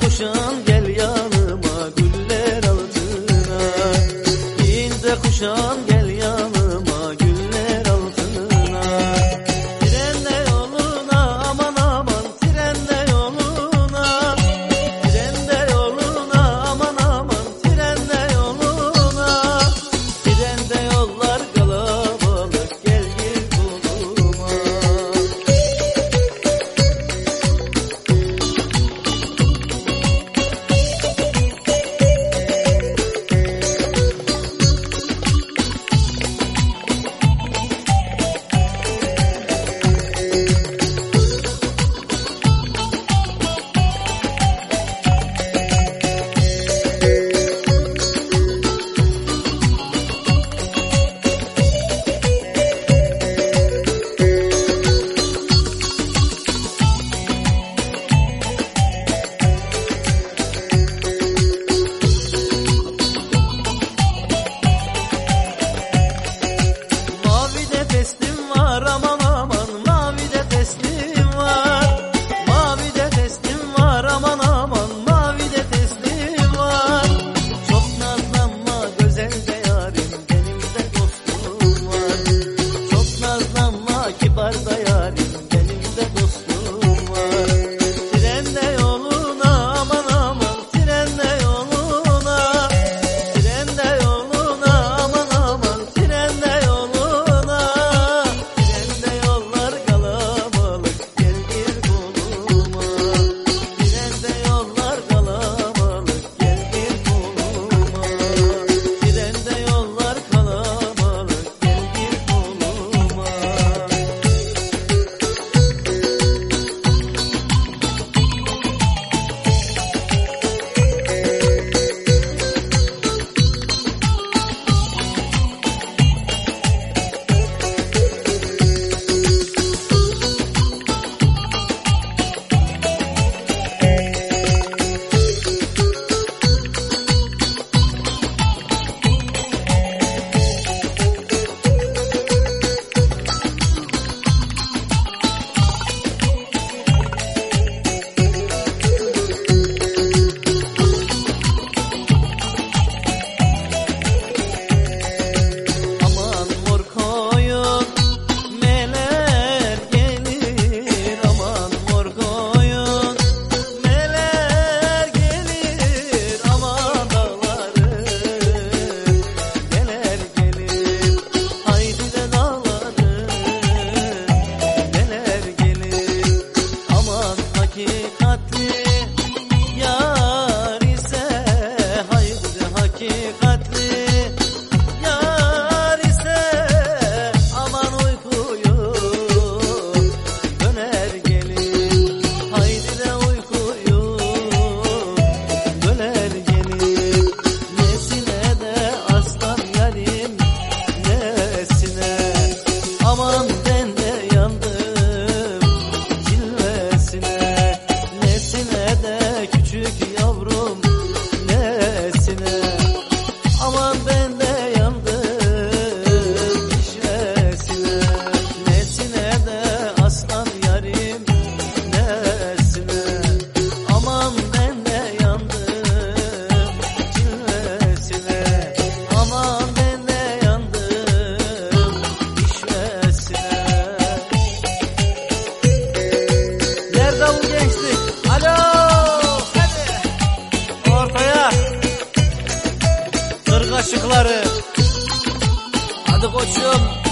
不舍。Yeah. Jump.